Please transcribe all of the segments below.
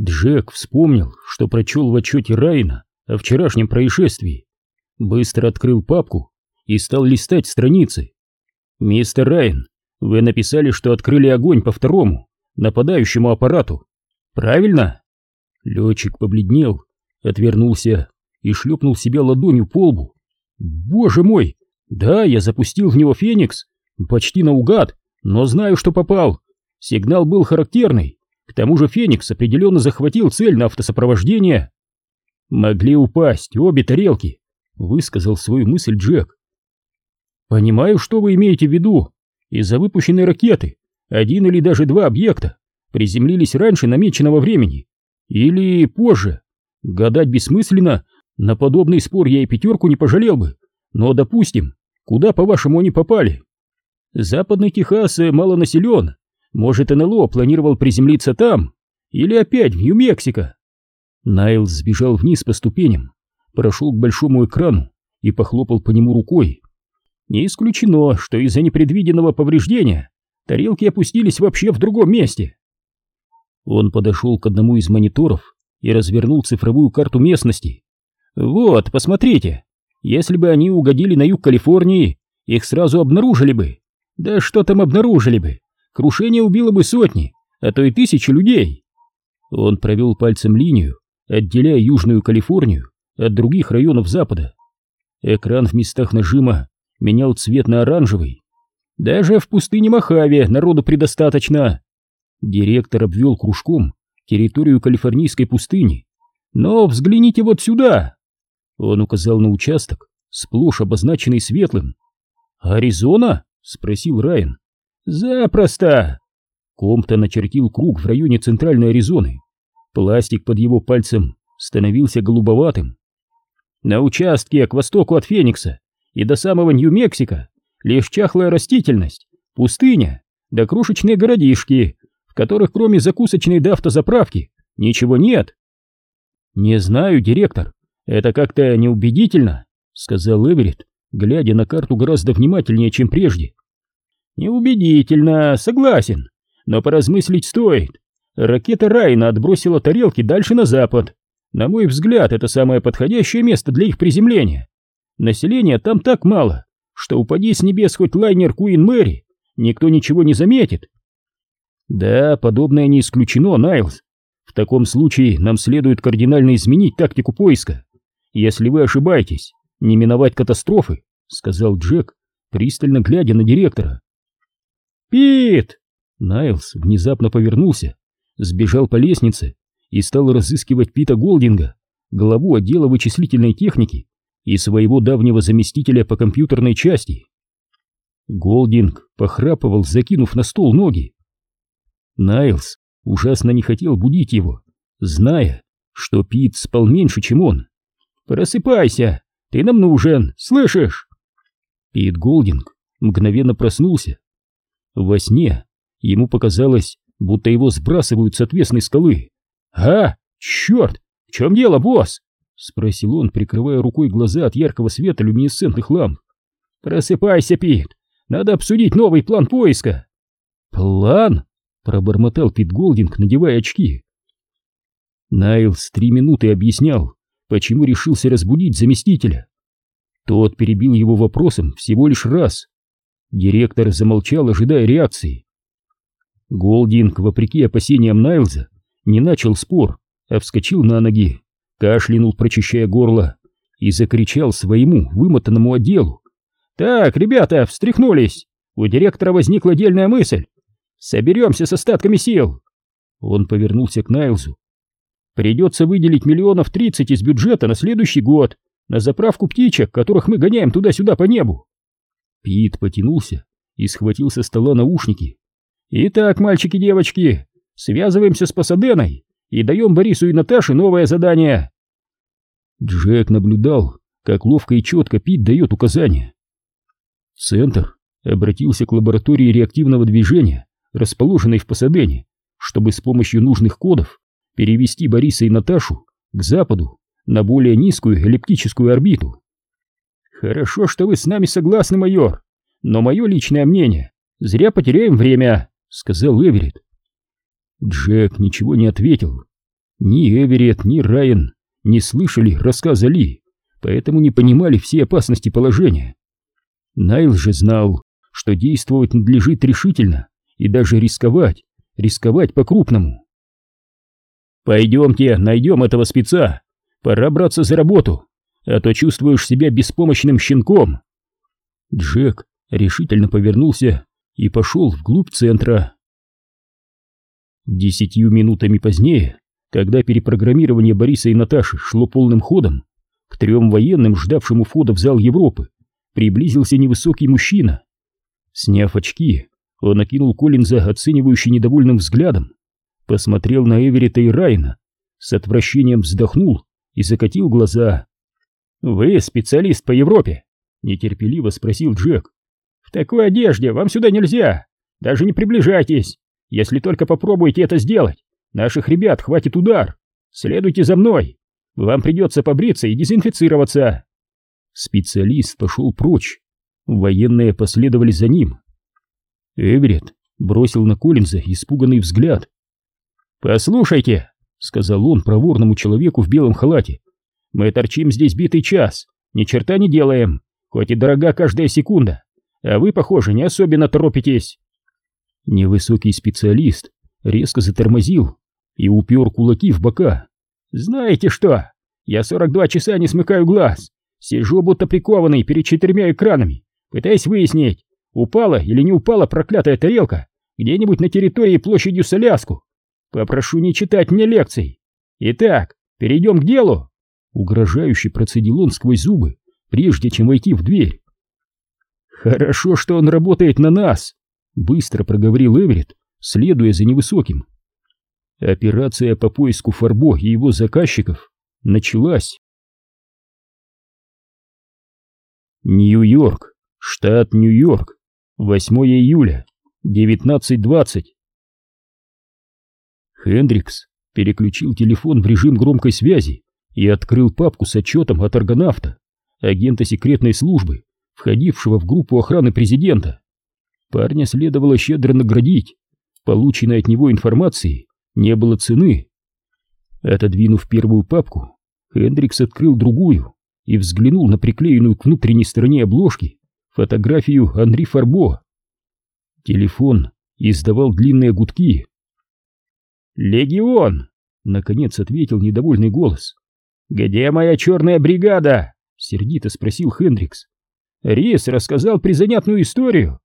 Джек вспомнил, что прочел в отчете Райна о вчерашнем происшествии. Быстро открыл папку и стал листать страницы. «Мистер Райан, вы написали, что открыли огонь по второму, нападающему аппарату. Правильно?» Летчик побледнел, отвернулся и шлепнул себя ладонью по лбу. «Боже мой! Да, я запустил в него Феникс, почти наугад, но знаю, что попал. Сигнал был характерный. К тому же Феникс определенно захватил цель на автосопровождение. Могли упасть обе тарелки, высказал свою мысль Джек. Понимаю, что вы имеете в виду. Из-за выпущенной ракеты один или даже два объекта приземлились раньше намеченного времени. Или позже. Гадать бессмысленно, на подобный спор я и пятерку не пожалел бы. Но, допустим, куда, по-вашему, они попали? Западный Техас мало населен. Может, НЛО планировал приземлиться там? Или опять в Нью-Мексико? Найлз сбежал вниз по ступеням, прошел к большому экрану и похлопал по нему рукой. Не исключено, что из-за непредвиденного повреждения тарелки опустились вообще в другом месте. Он подошел к одному из мониторов и развернул цифровую карту местности. «Вот, посмотрите, если бы они угодили на юг Калифорнии, их сразу обнаружили бы. Да что там обнаружили бы? Крушение убило бы сотни, а то и тысячи людей». Он провел пальцем линию, отделяя Южную Калифорнию от других районов Запада. Экран в местах нажима менял цвет на оранжевый. Даже в пустыне Мохаве народу предостаточно. Директор обвел кружком территорию калифорнийской пустыни. Но взгляните вот сюда. Он указал на участок, сплошь обозначенный светлым. «Аризона?» — спросил Райан. «Запросто!» Комптон начертил круг в районе центральной Аризоны. Пластик под его пальцем становился голубоватым. На участке к востоку от Феникса и до самого Нью-Мексико лишь чахлая растительность, пустыня, да крошечные городишки, в которых кроме закусочной до автозаправки ничего нет. «Не знаю, директор, это как-то неубедительно», — сказал Эверетт, глядя на карту гораздо внимательнее, чем прежде. «Неубедительно, согласен, но поразмыслить стоит. Ракета Райна отбросила тарелки дальше на запад. На мой взгляд, это самое подходящее место для их приземления. Населения там так мало, что упади с небес хоть лайнер Куин Мэри, никто ничего не заметит. Да, подобное не исключено, Найлз. В таком случае нам следует кардинально изменить тактику поиска. Если вы ошибаетесь, не миновать катастрофы, сказал Джек, пристально глядя на директора. Пит! Найлз внезапно повернулся сбежал по лестнице и стал разыскивать Пита Голдинга, главу отдела вычислительной техники и своего давнего заместителя по компьютерной части. Голдинг похрапывал, закинув на стол ноги. Найлз ужасно не хотел будить его, зная, что Пит спал меньше, чем он. «Просыпайся! Ты нам нужен, слышишь?» Пит Голдинг мгновенно проснулся. Во сне ему показалось, будто его сбрасывают с отвесной скалы. «А, черт! В чем дело, босс?» — спросил он, прикрывая рукой глаза от яркого света люминесцентных ламп. «Просыпайся, Пит! Надо обсудить новый план поиска!» «План?» — пробормотал Пит Голдинг, надевая очки. Найлс три минуты объяснял, почему решился разбудить заместителя. Тот перебил его вопросом всего лишь раз. Директор замолчал, ожидая реакции. Голдинг, вопреки опасениям Найлза, не начал спор, а вскочил на ноги, кашлянул, прочищая горло, и закричал своему вымотанному отделу. «Так, ребята, встряхнулись! У директора возникла дельная мысль! Соберемся с остатками сил!» Он повернулся к Найлзу. «Придется выделить миллионов тридцать из бюджета на следующий год на заправку птичек, которых мы гоняем туда-сюда по небу!» Пит потянулся и схватил со стола наушники. Итак, мальчики-девочки, связываемся с Пасаденой и даем Борису и Наташе новое задание. Джек наблюдал, как ловко и четко Пит дает указания. Центр обратился к лаборатории реактивного движения, расположенной в Пасадене, чтобы с помощью нужных кодов перевести Бориса и Наташу к западу на более низкую эллиптическую орбиту. Хорошо, что вы с нами согласны, майор, но мое личное мнение, зря потеряем время. — сказал Эверетт. Джек ничего не ответил. Ни Эверетт, ни Райан не слышали рассказа Ли, поэтому не понимали все опасности положения. Найл же знал, что действовать надлежит решительно и даже рисковать, рисковать по-крупному. «Пойдемте, найдем этого спеца, пора браться за работу, а то чувствуешь себя беспомощным щенком». Джек решительно повернулся и пошел вглубь центра. Десятью минутами позднее, когда перепрограммирование Бориса и Наташи шло полным ходом, к трем военным, ждавшим у входа в зал Европы, приблизился невысокий мужчина. Сняв очки, он окинул Коллинза оценивающий недовольным взглядом, посмотрел на Эверетта и Райна, с отвращением вздохнул и закатил глаза. «Вы специалист по Европе?» — нетерпеливо спросил Джек. «В такой одежде вам сюда нельзя! Даже не приближайтесь! Если только попробуете это сделать, наших ребят хватит удар! Следуйте за мной! Вам придется побриться и дезинфицироваться!» Специалист пошел прочь. Военные последовали за ним. Эверетт бросил на Коллинза испуганный взгляд. «Послушайте», — сказал он проворному человеку в белом халате, — «мы торчим здесь битый час, ни черта не делаем, хоть и дорога каждая секунда, а вы, похоже, не особенно торопитесь». Невысокий специалист резко затормозил и упер кулаки в бока. «Знаете что? Я 42 часа не смыкаю глаз, сижу будто прикованный перед четырьмя экранами, пытаясь выяснить, упала или не упала проклятая тарелка где-нибудь на территории площадью Соляску. Попрошу не читать мне лекций. Итак, перейдем к делу. Угрожающе процедил он сквозь зубы, прежде чем войти в дверь. Хорошо, что он работает на нас, быстро проговорил Эверетт, следуя за невысоким. Операция по поиску Фарбо и его заказчиков началась. Нью-Йорк, штат Нью-Йорк, 8 июля, 19.20. Хендрикс переключил телефон в режим громкой связи и открыл папку с отчетом от аргонавта, агента секретной службы, входившего в группу охраны президента. Парня следовало щедро наградить. Полученной от него информации не было цены. Отодвинув первую папку, Хендрикс открыл другую и взглянул на приклеенную к внутренней стороне обложки фотографию Анри Фарбо. Телефон издавал длинные гудки. «Легион!» — наконец ответил недовольный голос. «Где моя черная бригада?» — сердито спросил Хендрикс. Рис рассказал призанятную историю,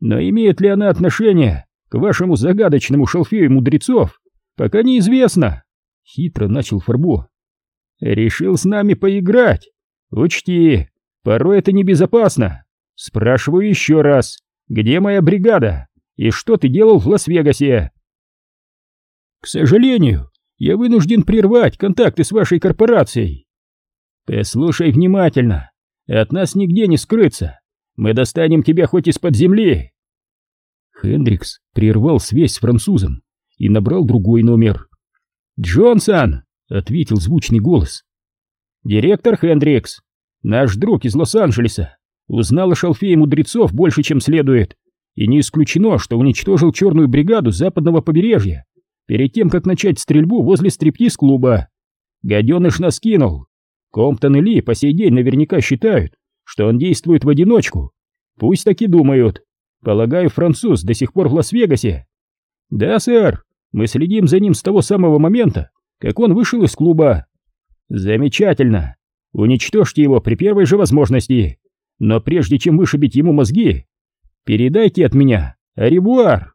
но имеет ли она отношение к вашему загадочному шалфею мудрецов, пока неизвестно. Хитро начал Фарбо. Решил с нами поиграть. Учти, порой это небезопасно. Спрашиваю еще раз, где моя бригада и что ты делал в Лас-Вегасе? К сожалению, я вынужден прервать контакты с вашей корпорацией. Послушай внимательно, от нас нигде не скрыться. Мы достанем тебя хоть из-под земли. Хендрикс прервал связь с французом и набрал другой номер. «Джонсон!» — ответил звучный голос. «Директор Хендрикс, наш друг из Лос-Анджелеса, узнал о шалфее мудрецов больше, чем следует, и не исключено, что уничтожил черную бригаду западного побережья перед тем, как начать стрельбу возле стриптиз-клуба. Гаденыш нас кинул. Комптон и Ли по сей день наверняка считают, что он действует в одиночку. Пусть так и думают. Полагаю, француз до сих пор в Лас-Вегасе. Да, сэр, мы следим за ним с того самого момента, как он вышел из клуба. Замечательно. Уничтожьте его при первой же возможности. Но прежде чем вышибить ему мозги, передайте от меня оревуар.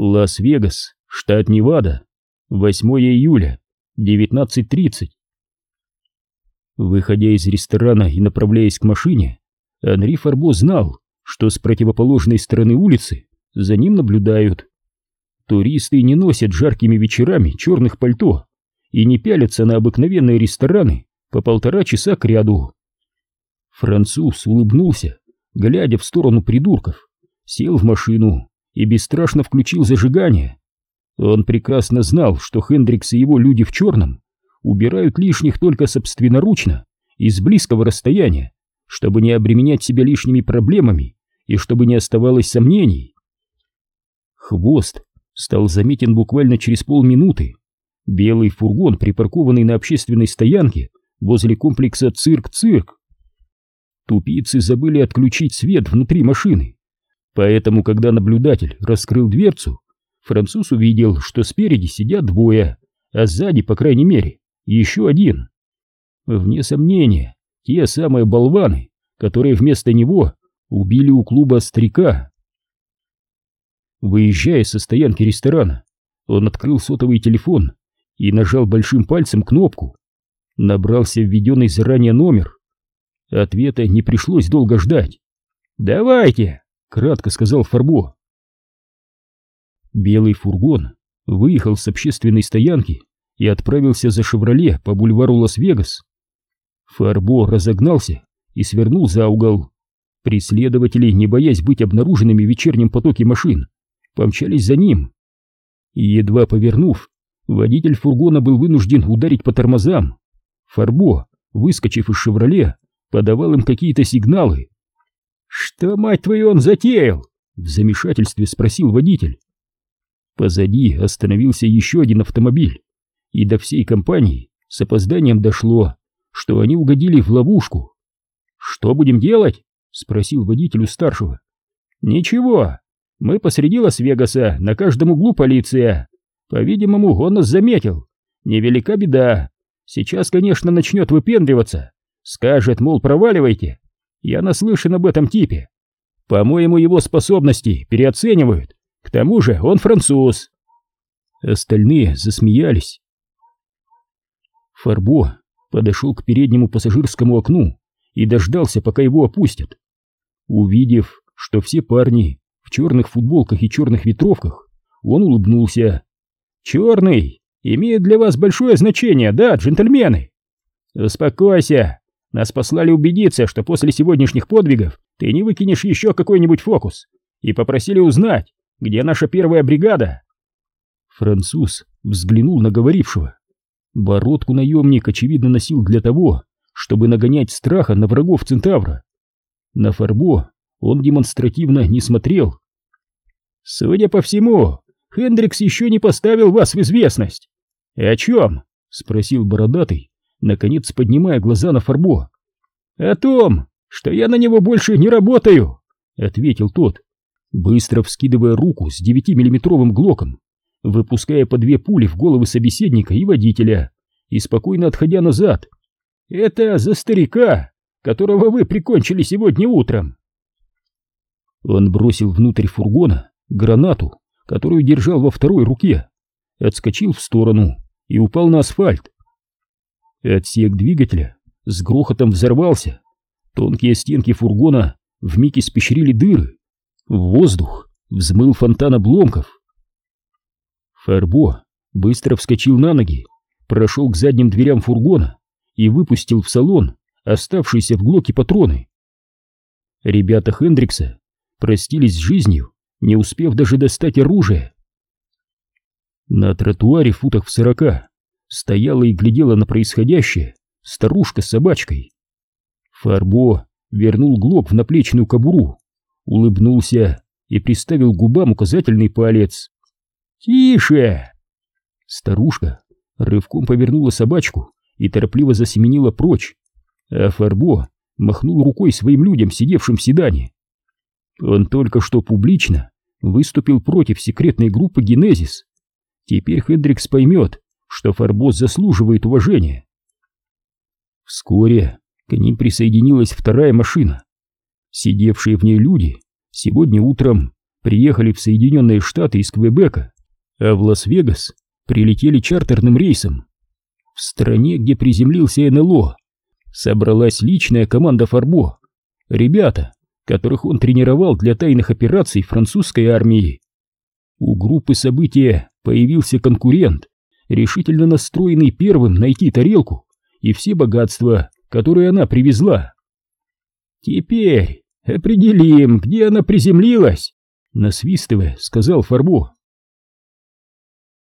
Лас-Вегас, штат Невада, 8 июля, 19.30. Выходя из ресторана и направляясь к машине, Анри Фарбо знал, что с противоположной стороны улицы за ним наблюдают. Туристы не носят жаркими вечерами черных пальто и не пялятся на обыкновенные рестораны по полтора часа к ряду. Француз улыбнулся, глядя в сторону придурков, сел в машину и бесстрашно включил зажигание. Он прекрасно знал, что Хендрикс и его люди в черном убирают лишних только собственноручно и с близкого расстояния, чтобы не обременять себя лишними проблемами и чтобы не оставалось сомнений. Хвост стал заметен буквально через полминуты. Белый фургон, припаркованный на общественной стоянке возле комплекса «Цирк-цирк». Тупицы забыли отключить свет внутри машины. Поэтому, когда наблюдатель раскрыл дверцу, француз увидел, что спереди сидят двое, а сзади, по крайней мере, еще один. Вне сомнения, те самые болваны, которые вместо него убили у клуба старика. Выезжая со стоянки ресторана, он открыл сотовый телефон и нажал большим пальцем кнопку. Набрался введенный заранее номер. Ответа не пришлось долго ждать. «Давайте!» — кратко сказал Фарбо. Белый фургон выехал с общественной стоянки и отправился за «Шевроле» по бульвару Лас-Вегас. Фарбо разогнался и свернул за угол. Преследователи, не боясь быть обнаруженными в вечернем потоке машин, помчались за ним. Едва повернув, водитель фургона был вынужден ударить по тормозам. Фарбо, выскочив из «Шевроле», подавал им какие-то сигналы. «Что, мать твою, он затеял?» — в замешательстве спросил водитель. Позади остановился еще один автомобиль, и до всей компании с опозданием дошло, что они угодили в ловушку. «Что будем делать?» — спросил водитель у старшего. «Ничего, мы посреди Лас-Вегаса, на каждом углу полиция. По-видимому, он нас заметил. Невелика беда. Сейчас, конечно, начнет выпендриваться. Скажет, мол, проваливайте. Я наслышан об этом типе. По-моему, его способности переоценивают. К тому же он француз». Остальные засмеялись. Фарбо подошел к переднему пассажирскому окну и дождался, пока его опустят. Увидев, что все парни в черных футболках и черных ветровках, он улыбнулся. «Черный имеет для вас большое значение, да, джентльмены?» «Успокойся, нас послали убедиться, что после сегодняшних подвигов ты не выкинешь еще какой-нибудь фокус, и попросили узнать, где наша первая бригада?» Француз взглянул на говорившего. Бородку наемник, очевидно, носил для того, чтобы нагонять страха на врагов Центавра. На Фарбо он демонстративно не смотрел. «Судя по всему, Хендрикс еще не поставил вас в известность». «И о чем?» — спросил бородатый, наконец поднимая глаза на Фарбо. «О том, что я на него больше не работаю», — ответил тот, быстро вскидывая руку с девятимиллиметровым глоком, выпуская по две пули в головы собеседника и водителя, и спокойно отходя назад. «Это за старика, которого вы прикончили сегодня утром!» Он бросил внутрь фургона гранату, которую держал во второй руке, отскочил в сторону и упал на асфальт. Отсек двигателя с грохотом взорвался, тонкие стенки фургона вмиг испещрили дыры, в воздух взмыл фонтан обломков. Фарбо быстро вскочил на ноги, прошел к задним дверям фургона и выпустил в салон оставшиеся в глоке патроны. Ребята Хендрикса простились с жизнью, не успев даже достать оружие. На тротуаре футах в сорока стояла и глядела на происходящее старушка с собачкой. Фарбо вернул глок в наплечную кобуру, улыбнулся и приставил губам указательный палец. «Тише!» Старушка рывком повернула собачку и торопливо засеменила прочь, а Фарбо махнул рукой своим людям, сидевшим в седане. Он только что публично выступил против секретной группы «Генезис». Теперь Хендрикс поймет, что Фарбос заслуживает уважения. Вскоре к ним присоединилась вторая машина. Сидевшие в ней люди сегодня утром приехали в Соединенные Штаты из Квебека а в Лас-Вегас прилетели чартерным рейсом. В стране, где приземлился НЛО, собралась личная команда Фарбо, ребята, которых он тренировал для тайных операций французской армии. У группы события появился конкурент, решительно настроенный первым найти тарелку и все богатства, которые она привезла. «Теперь определим, где она приземлилась», — насвистывая, сказал Фарбо.